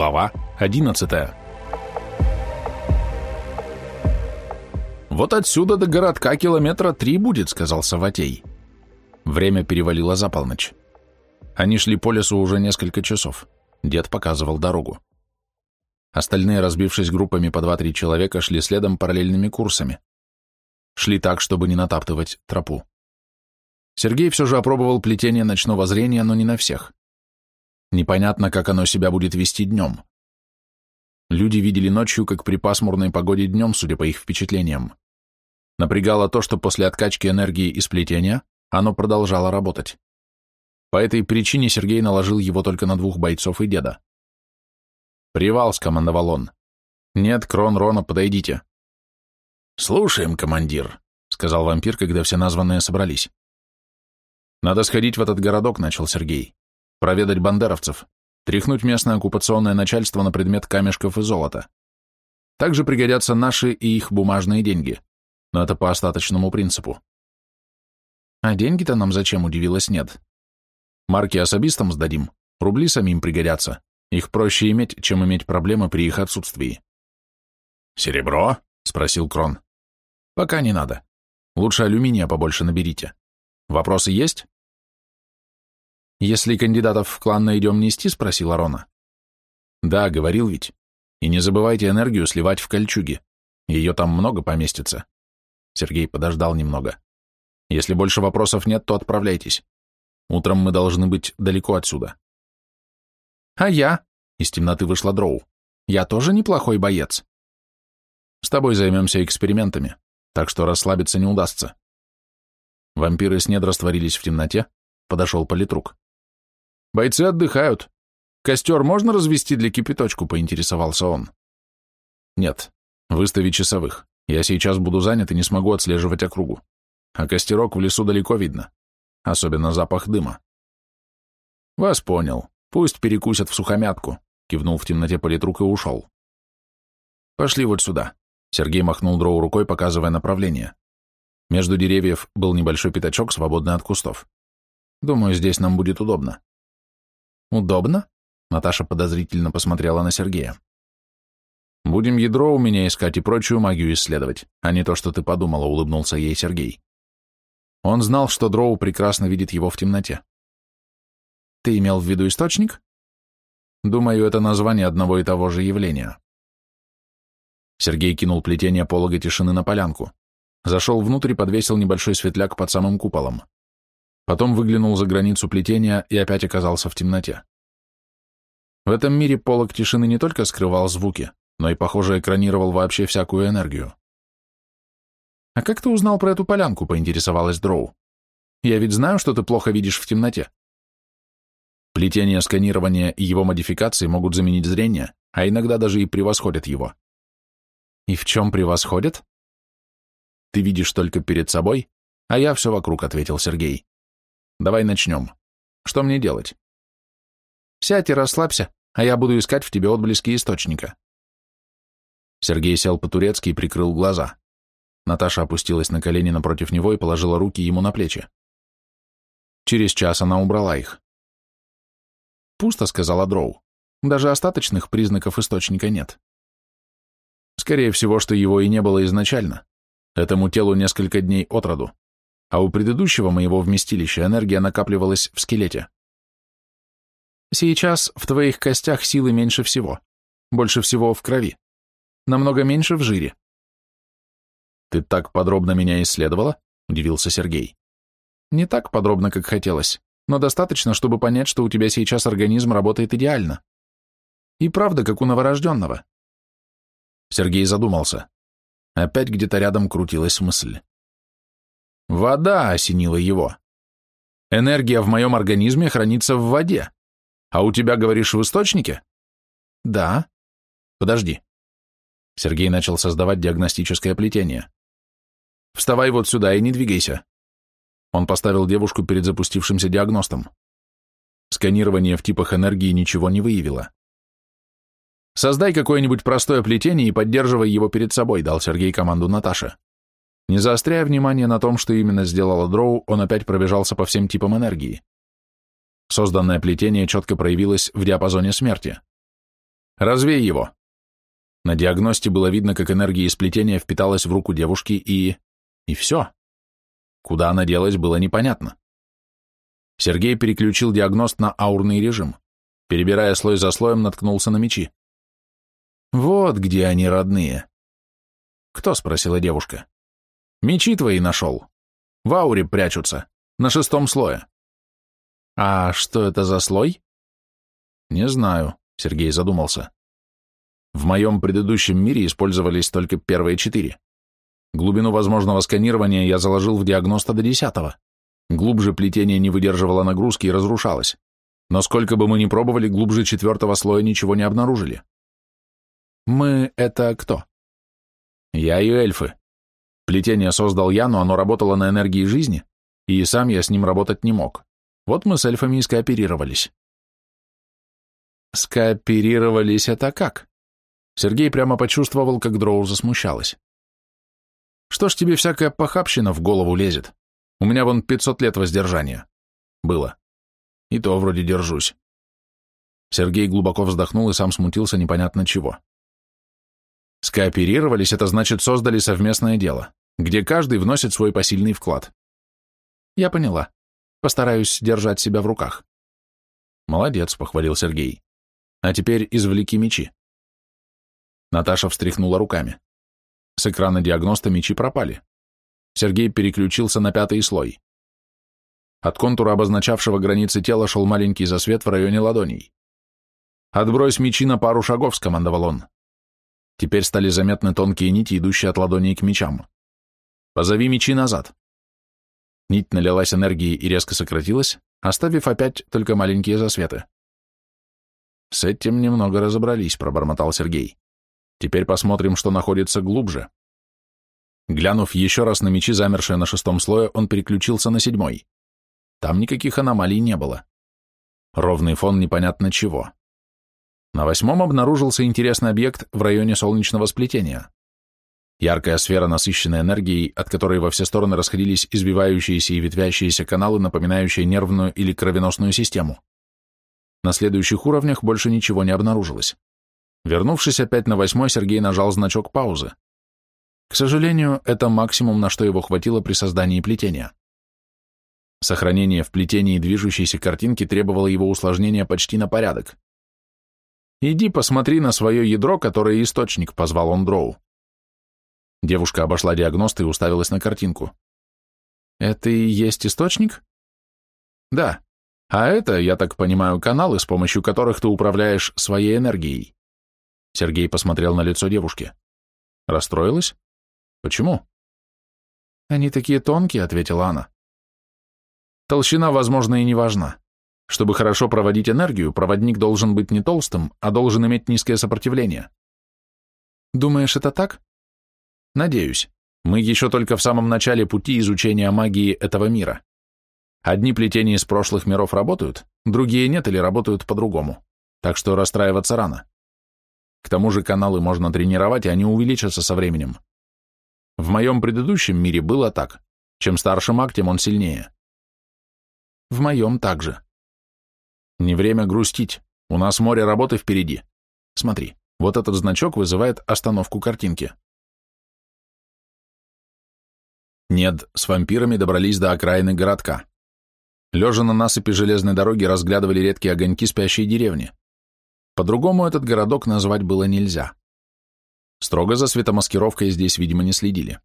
Глава 11 «Вот отсюда до городка километра три будет», — сказал Саватей. Время перевалило за полночь. Они шли по лесу уже несколько часов. Дед показывал дорогу. Остальные, разбившись группами по два-три человека, шли следом параллельными курсами. Шли так, чтобы не натаптывать тропу. Сергей все же опробовал плетение ночного зрения, но не на всех. Непонятно, как оно себя будет вести днем. Люди видели ночью, как при пасмурной погоде днем, судя по их впечатлениям. Напрягало то, что после откачки энергии и сплетения оно продолжало работать. По этой причине Сергей наложил его только на двух бойцов и деда. «Привал», — скомандовал он. «Нет, Крон, Рона, подойдите». «Слушаем, командир», — сказал вампир, когда все названные собрались. «Надо сходить в этот городок», — начал Сергей проведать бандеровцев, тряхнуть местное оккупационное начальство на предмет камешков и золота. Также пригодятся наши и их бумажные деньги, но это по остаточному принципу. А деньги-то нам зачем, удивилась нет. Марки особистам сдадим, рубли самим пригодятся, их проще иметь, чем иметь проблемы при их отсутствии. «Серебро?» — спросил Крон. «Пока не надо. Лучше алюминия побольше наберите. Вопросы есть?» «Если кандидатов в клан найдем нести?» — спросил Арона. «Да, говорил ведь. И не забывайте энергию сливать в кольчуги. Ее там много поместится». Сергей подождал немного. «Если больше вопросов нет, то отправляйтесь. Утром мы должны быть далеко отсюда». «А я?» — из темноты вышла Дроу. «Я тоже неплохой боец». «С тобой займемся экспериментами, так что расслабиться не удастся». Вампиры с нед растворились в темноте, подошел политрук. Бойцы отдыхают. Костер можно развести для кипяточку, поинтересовался он. Нет, выстави часовых. Я сейчас буду занят и не смогу отслеживать округу. А костерок в лесу далеко видно. Особенно запах дыма. Вас понял. Пусть перекусят в сухомятку, кивнул в темноте политрук и ушел. Пошли вот сюда. Сергей махнул дроу рукой, показывая направление. Между деревьев был небольшой пятачок, свободный от кустов. Думаю, здесь нам будет удобно. «Удобно?» — Наташа подозрительно посмотрела на Сергея. «Будем ядро у меня искать и прочую магию исследовать, а не то, что ты подумала», — улыбнулся ей Сергей. Он знал, что Дроу прекрасно видит его в темноте. «Ты имел в виду источник?» «Думаю, это название одного и того же явления». Сергей кинул плетение полога тишины на полянку. Зашел внутрь и подвесил небольшой светляк под самым куполом. Потом выглянул за границу плетения и опять оказался в темноте. В этом мире полог тишины не только скрывал звуки, но и, похоже, экранировал вообще всякую энергию. «А как ты узнал про эту полянку?» — поинтересовалась Дроу. «Я ведь знаю, что ты плохо видишь в темноте». Плетение сканирования и его модификации могут заменить зрение, а иногда даже и превосходят его. И в чем превосходят? Ты видишь только перед собой, а я все вокруг, ответил Сергей. Давай начнем. Что мне делать? Сядь и расслабься, а я буду искать в тебе отблески источника. Сергей сел по-турецки и прикрыл глаза. Наташа опустилась на колени напротив него и положила руки ему на плечи. Через час она убрала их. «Пусто», — сказала Дроу. «Даже остаточных признаков источника нет». Скорее всего, что его и не было изначально. Этому телу несколько дней от роду а у предыдущего моего вместилища энергия накапливалась в скелете. Сейчас в твоих костях силы меньше всего, больше всего в крови, намного меньше в жире. Ты так подробно меня исследовала? Удивился Сергей. Не так подробно, как хотелось, но достаточно, чтобы понять, что у тебя сейчас организм работает идеально. И правда, как у новорожденного. Сергей задумался. Опять где-то рядом крутилась мысль. Вода осенила его. Энергия в моем организме хранится в воде. А у тебя, говоришь, в источнике? Да. Подожди. Сергей начал создавать диагностическое плетение. Вставай вот сюда и не двигайся. Он поставил девушку перед запустившимся диагностом. Сканирование в типах энергии ничего не выявило. «Создай какое-нибудь простое плетение и поддерживай его перед собой», дал Сергей команду Наташе. Не заостряя внимание на том, что именно сделала Дроу, он опять пробежался по всем типам энергии. Созданное плетение четко проявилось в диапазоне смерти. Развей его. На диагносте было видно, как энергия сплетения впиталась в руку девушки и... и все. Куда она делась, было непонятно. Сергей переключил диагност на аурный режим. Перебирая слой за слоем, наткнулся на мечи. «Вот где они, родные». «Кто?» — спросила девушка. «Мечи твои нашел. В ауре прячутся, на шестом слое». «А что это за слой?» «Не знаю», — Сергей задумался. В моем предыдущем мире использовались только первые четыре. Глубину возможного сканирования я заложил в диагноста до десятого. Глубже плетение не выдерживало нагрузки и разрушалось. Но сколько бы мы ни пробовали, глубже четвертого слоя ничего не обнаружили. Мы — это кто? Я и эльфы. Плетение создал я, но оно работало на энергии жизни, и сам я с ним работать не мог. Вот мы с эльфами и скооперировались. Скооперировались это как? Сергей прямо почувствовал, как Дроу засмущалась. Что ж тебе всякая похабщина в голову лезет? У меня вон 500 лет воздержания. Было. И то вроде держусь. Сергей глубоко вздохнул и сам смутился непонятно чего. Скооперировались, это значит создали совместное дело, где каждый вносит свой посильный вклад. Я поняла. Постараюсь держать себя в руках. Молодец, похвалил Сергей. А теперь извлеки мечи. Наташа встряхнула руками. С экрана диагноста мечи пропали. Сергей переключился на пятый слой. От контура, обозначавшего границы тела, шел маленький засвет в районе ладоней. «Отбрось мечи на пару шагов», — скомандовал он. Теперь стали заметны тонкие нити, идущие от ладоней к мечам. «Позови мечи назад». Нить налилась энергией и резко сократилась, оставив опять только маленькие засветы. «С этим немного разобрались», — пробормотал Сергей. Теперь посмотрим, что находится глубже. Глянув еще раз на мечи, замершие на шестом слое, он переключился на седьмой. Там никаких аномалий не было. Ровный фон непонятно чего. На восьмом обнаружился интересный объект в районе солнечного сплетения. Яркая сфера, насыщенная энергией, от которой во все стороны расходились избивающиеся и ветвящиеся каналы, напоминающие нервную или кровеносную систему. На следующих уровнях больше ничего не обнаружилось. Вернувшись опять на восьмой, Сергей нажал значок паузы. К сожалению, это максимум, на что его хватило при создании плетения. Сохранение в плетении движущейся картинки требовало его усложнения почти на порядок. «Иди посмотри на свое ядро, которое источник», — позвал он Дроу. Девушка обошла диагност и уставилась на картинку. «Это и есть источник?» «Да. А это, я так понимаю, каналы, с помощью которых ты управляешь своей энергией. Сергей посмотрел на лицо девушки. Расстроилась? Почему? Они такие тонкие, ответила она. Толщина, возможно, и не важна. Чтобы хорошо проводить энергию, проводник должен быть не толстым, а должен иметь низкое сопротивление. Думаешь, это так? Надеюсь. Мы еще только в самом начале пути изучения магии этого мира. Одни плетения из прошлых миров работают, другие нет или работают по-другому. Так что расстраиваться рано. К тому же каналы можно тренировать, и они увеличатся со временем. В моем предыдущем мире было так. Чем старше маг, тем он сильнее. В моем также. Не время грустить. У нас море работы впереди. Смотри, вот этот значок вызывает остановку картинки. Нед с вампирами добрались до окраины городка. Лежа на насыпи железной дороги разглядывали редкие огоньки спящей деревни. По-другому этот городок назвать было нельзя. Строго за светомаскировкой здесь, видимо, не следили.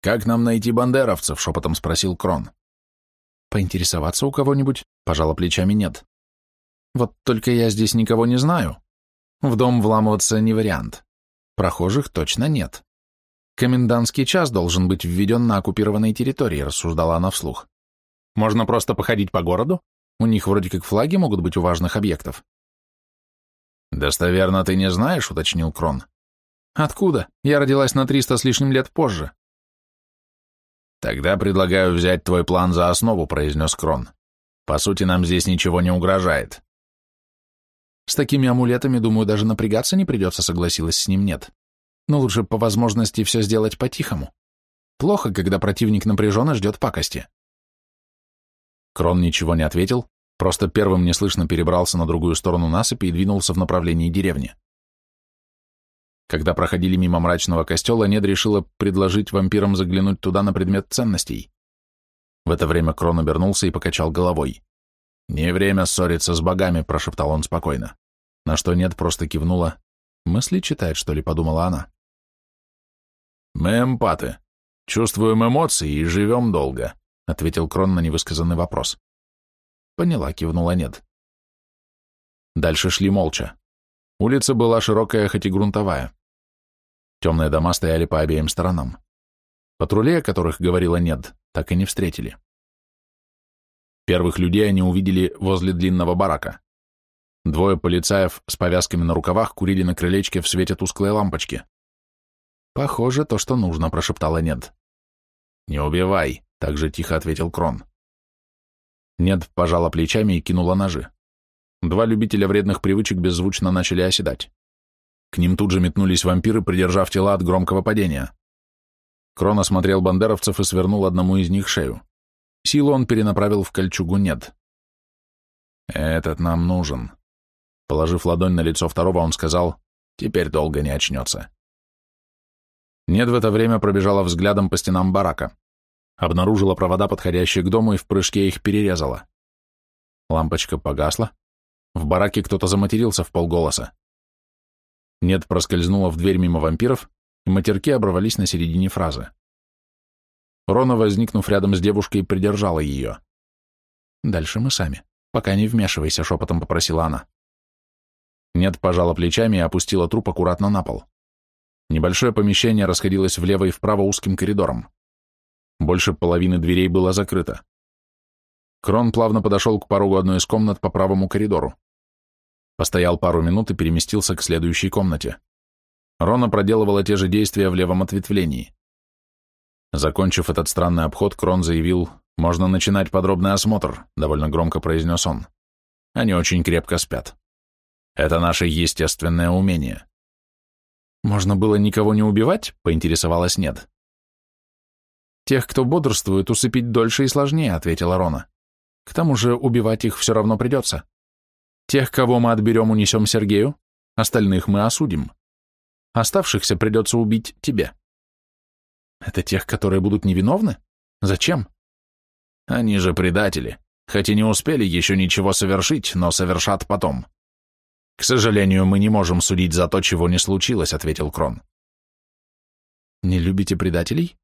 «Как нам найти бандеровцев?» — шепотом спросил Крон. «Поинтересоваться у кого-нибудь?» — пожала плечами нет. «Вот только я здесь никого не знаю. В дом вламываться не вариант. Прохожих точно нет. Комендантский час должен быть введен на оккупированной территории», — рассуждала она вслух. «Можно просто походить по городу? У них вроде как флаги могут быть у важных объектов. «Достоверно ты не знаешь?» — уточнил Крон. «Откуда? Я родилась на триста с лишним лет позже». «Тогда предлагаю взять твой план за основу», — произнес Крон. «По сути, нам здесь ничего не угрожает». «С такими амулетами, думаю, даже напрягаться не придется», — согласилась с ним нет. «Но лучше по возможности все сделать по-тихому. Плохо, когда противник напряженно ждет пакости». Крон ничего не ответил, Просто первым неслышно перебрался на другую сторону насыпи и двинулся в направлении деревни. Когда проходили мимо мрачного костела, Нед решила предложить вампирам заглянуть туда на предмет ценностей. В это время Крон обернулся и покачал головой. «Не время ссориться с богами», — прошептал он спокойно. На что Нед просто кивнула. «Мысли читает, что ли?» — подумала она. «Мы эмпаты. Чувствуем эмоции и живем долго», — ответил Крон на невысказанный вопрос. «Поняла», — кивнула Нед. Дальше шли молча. Улица была широкая, хоть и грунтовая. Темные дома стояли по обеим сторонам. Патрулей, о которых говорила Нед, так и не встретили. Первых людей они увидели возле длинного барака. Двое полицаев с повязками на рукавах курили на крылечке в свете тусклой лампочки. «Похоже, то, что нужно», — прошептала Нед. «Не убивай», — так же тихо ответил Крон. Нед пожала плечами и кинула ножи. Два любителя вредных привычек беззвучно начали оседать. К ним тут же метнулись вампиры, придержав тела от громкого падения. Крон осмотрел бандеровцев и свернул одному из них шею. Силу он перенаправил в кольчугу «нет». «Этот нам нужен». Положив ладонь на лицо второго, он сказал, «Теперь долго не очнется». Нед в это время пробежала взглядом по стенам барака. Обнаружила провода, подходящие к дому, и в прыжке их перерезала. Лампочка погасла. В бараке кто-то заматерился в полголоса. Нед проскользнула в дверь мимо вампиров, и матерки оборвались на середине фразы. Рона, возникнув рядом с девушкой, придержала ее. «Дальше мы сами. Пока не вмешивайся», — шепотом попросила она. Нед пожала плечами и опустила труп аккуратно на пол. Небольшое помещение расходилось влево и вправо узким коридором. Больше половины дверей было закрыто. Крон плавно подошел к порогу одной из комнат по правому коридору. Постоял пару минут и переместился к следующей комнате. Рона проделывала те же действия в левом ответвлении. Закончив этот странный обход, Крон заявил, «Можно начинать подробный осмотр», — довольно громко произнес он. «Они очень крепко спят. Это наше естественное умение». «Можно было никого не убивать?» — поинтересовалась Нед. «Тех, кто бодрствует, усыпить дольше и сложнее», — ответила Рона. «К тому же убивать их все равно придется. Тех, кого мы отберем, унесем Сергею, остальных мы осудим. Оставшихся придется убить тебе». «Это тех, которые будут невиновны? Зачем?» «Они же предатели, хоть и не успели еще ничего совершить, но совершат потом. «К сожалению, мы не можем судить за то, чего не случилось», — ответил Крон. «Не любите предателей?»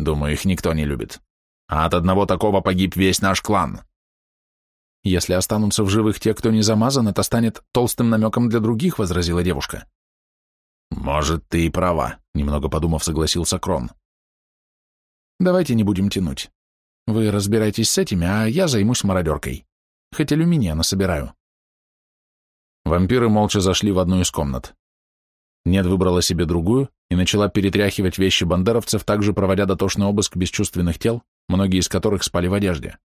«Думаю, их никто не любит. А от одного такого погиб весь наш клан». «Если останутся в живых те, кто не замазан, это станет толстым намеком для других», — возразила девушка. «Может, ты и права», — немного подумав, согласился Крон. «Давайте не будем тянуть. Вы разбирайтесь с этими, а я займусь мародеркой. Хоть алюминия насобираю». Вампиры молча зашли в одну из комнат. Нед выбрала себе другую и начала перетряхивать вещи бандеровцев, также проводя дотошный обыск бесчувственных тел, многие из которых спали в одежде.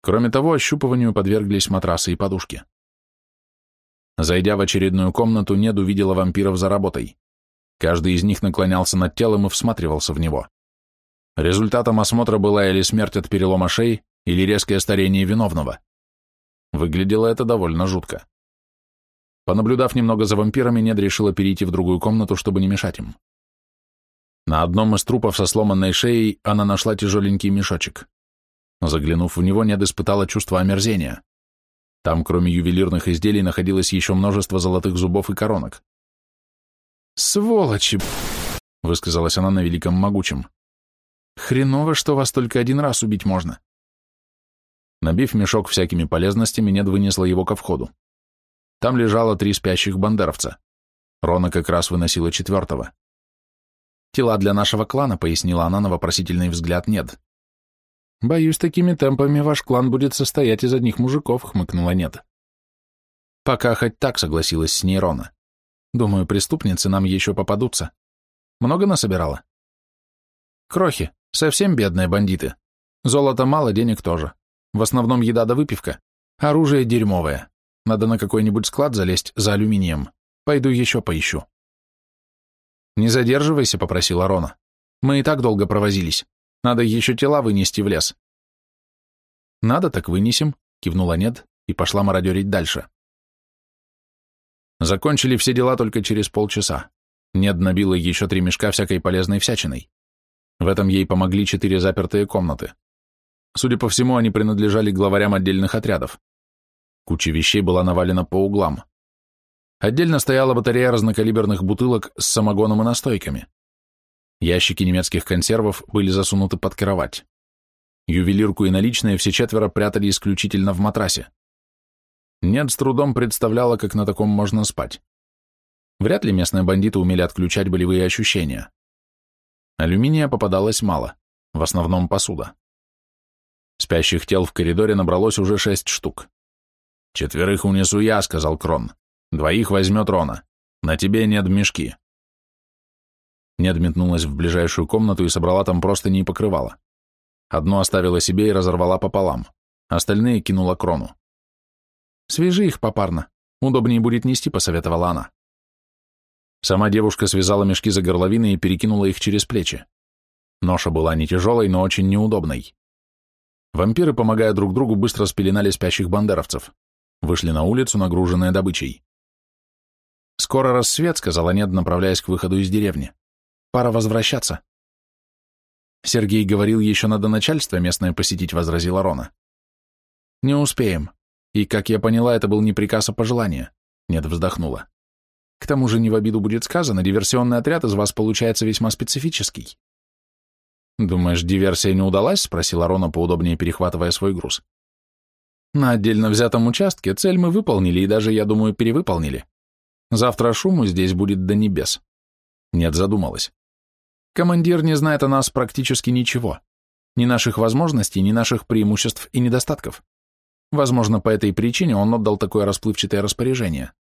Кроме того, ощупыванию подверглись матрасы и подушки. Зайдя в очередную комнату, Нед увидела вампиров за работой. Каждый из них наклонялся над телом и всматривался в него. Результатом осмотра была или смерть от перелома шеи, или резкое старение виновного. Выглядело это довольно жутко. Понаблюдав немного за вампирами, Нед решила перейти в другую комнату, чтобы не мешать им. На одном из трупов со сломанной шеей она нашла тяжеленький мешочек. Заглянув в него, Нед испытала чувство омерзения. Там, кроме ювелирных изделий, находилось еще множество золотых зубов и коронок. «Сволочи!» — высказалась она на великом могучем. «Хреново, что вас только один раз убить можно». Набив мешок всякими полезностями, Нед вынесла его ко входу. Там лежало три спящих бандеровца. Рона как раз выносила четвертого. «Тела для нашего клана», — пояснила она на вопросительный взгляд «нет». «Боюсь, такими темпами ваш клан будет состоять из одних мужиков», — хмыкнула «нет». «Пока хоть так», — согласилась с ней Рона. «Думаю, преступницы нам еще попадутся. Много насобирала?» «Крохи. Совсем бедные бандиты. Золота мало, денег тоже. В основном еда да выпивка. Оружие дерьмовое. Надо на какой-нибудь склад залезть за алюминием. Пойду еще поищу. «Не задерживайся», — попросила Рона. «Мы и так долго провозились. Надо еще тела вынести в лес». «Надо, так вынесем», кивнула нет и пошла мародерить дальше. Закончили все дела только через полчаса. Нед набила еще три мешка всякой полезной всячиной. В этом ей помогли четыре запертые комнаты. Судя по всему, они принадлежали главарям отдельных отрядов. Куча вещей была навалена по углам. Отдельно стояла батарея разнокалиберных бутылок с самогоном и настойками. Ящики немецких консервов были засунуты под кровать. Ювелирку и наличные все четверо прятали исключительно в матрасе. Нед с трудом представляла, как на таком можно спать. Вряд ли местные бандиты умели отключать болевые ощущения. Алюминия попадалось мало, в основном посуда. Спящих тел в коридоре набралось уже шесть штук. «Четверых унесу я», — сказал Крон. «Двоих возьмет Рона. На тебе нет мешки». Нед метнулась в ближайшую комнату и собрала там просто не покрывала. Одну оставила себе и разорвала пополам. Остальные кинула Крону. «Свяжи их попарно. Удобнее будет нести», — посоветовала она. Сама девушка связала мешки за горловины и перекинула их через плечи. Ноша была не тяжелой, но очень неудобной. Вампиры, помогая друг другу, быстро спеленали спящих бандеровцев. Вышли на улицу, нагруженные добычей. «Скоро рассвет», — сказала Нед, направляясь к выходу из деревни. «Пора возвращаться». Сергей говорил, еще надо начальство местное посетить, — возразила Рона. «Не успеем. И, как я поняла, это был не приказ, а пожелание. Нет, вздохнула. К тому же, не в обиду будет сказано, диверсионный отряд из вас получается весьма специфический. «Думаешь, диверсия не удалась?» — спросила Рона, поудобнее перехватывая свой груз. «На отдельно взятом участке цель мы выполнили и даже, я думаю, перевыполнили. Завтра шуму здесь будет до небес». Нет, задумалась. «Командир не знает о нас практически ничего. Ни наших возможностей, ни наших преимуществ и недостатков. Возможно, по этой причине он отдал такое расплывчатое распоряжение.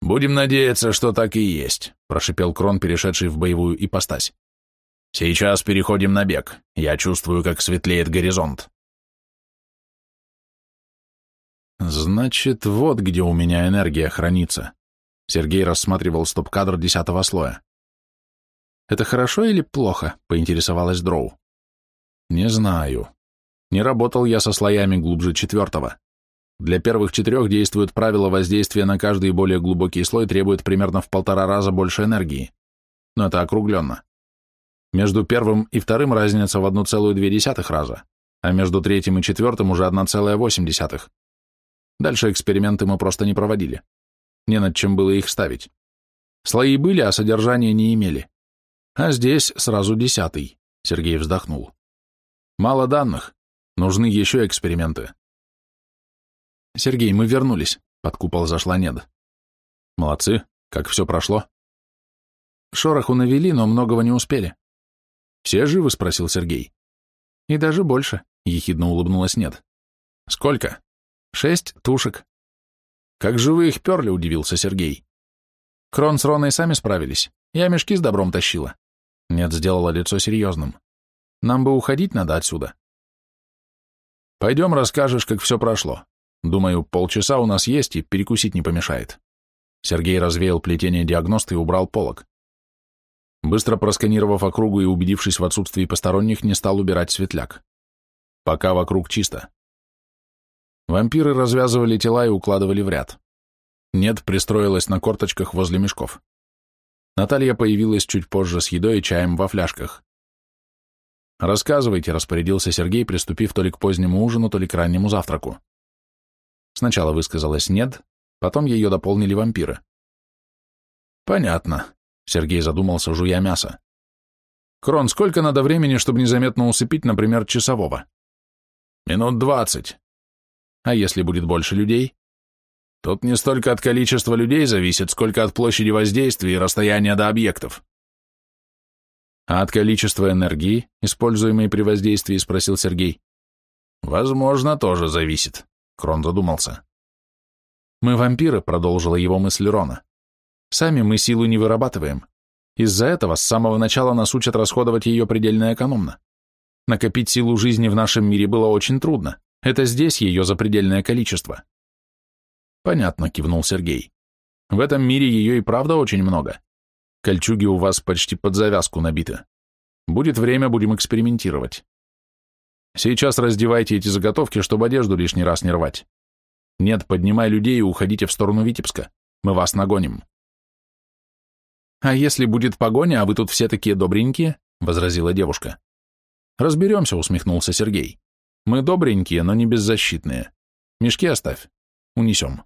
«Будем надеяться, что так и есть», — прошипел Крон, перешедший в боевую ипостась. «Сейчас переходим на бег. Я чувствую, как светлеет горизонт». «Значит, вот где у меня энергия хранится», — Сергей рассматривал стоп-кадр десятого слоя. «Это хорошо или плохо?» — поинтересовалась Дроу. «Не знаю. Не работал я со слоями глубже четвертого. Для первых четырех действует правило воздействия на каждый более глубокий слой требует примерно в полтора раза больше энергии. Но это округленно. Между первым и вторым разница в 1,2 раза, а между третьим и четвертым уже 1,8. Дальше эксперименты мы просто не проводили. Не над чем было их ставить. Слои были, а содержания не имели. А здесь сразу десятый, Сергей вздохнул. Мало данных, Нужны еще эксперименты. Сергей, мы вернулись. Под купол зашла Нед. Молодцы. Как все прошло? Шороху навели, но многого не успели. Все живы? Спросил Сергей. И даже больше, ехидно улыбнулась Нед. Сколько? Шесть тушек. Как же вы их перли, удивился Сергей. Крон с Роной сами справились. Я мешки с добром тащила. Нет, сделала лицо серьезным. Нам бы уходить надо отсюда. Пойдем расскажешь, как все прошло. Думаю, полчаса у нас есть и перекусить не помешает. Сергей развеял плетение диагноста и убрал полок. Быстро просканировав округу и убедившись в отсутствии посторонних, не стал убирать светляк. Пока вокруг чисто. Вампиры развязывали тела и укладывали в ряд. Нет пристроилась на корточках возле мешков. Наталья появилась чуть позже с едой и чаем во фляжках. «Рассказывайте», — распорядился Сергей, приступив то ли к позднему ужину, то ли к раннему завтраку. Сначала высказалась «нет», потом ее дополнили вампиры. «Понятно», — Сергей задумался, жуя мясо. «Крон, сколько надо времени, чтобы незаметно усыпить, например, часового?» «Минут двадцать». «А если будет больше людей?» «Тут не столько от количества людей зависит, сколько от площади воздействия и расстояния до объектов». А от количества энергии, используемой при воздействии, спросил Сергей. Возможно, тоже зависит. Крон задумался. Мы вампиры, продолжила его мысль Рона. Сами мы силу не вырабатываем. Из-за этого с самого начала нас учат расходовать ее предельно экономно. Накопить силу жизни в нашем мире было очень трудно. Это здесь ее запредельное количество. Понятно, кивнул Сергей. В этом мире ее и правда очень много. Кольчуги у вас почти под завязку набиты. Будет время, будем экспериментировать. Сейчас раздевайте эти заготовки, чтобы одежду лишний раз не рвать. Нет, поднимай людей и уходите в сторону Витебска. Мы вас нагоним. А если будет погоня, а вы тут все такие добренькие? Возразила девушка. Разберемся, усмехнулся Сергей. Мы добренькие, но не беззащитные. Мешки оставь. Унесем.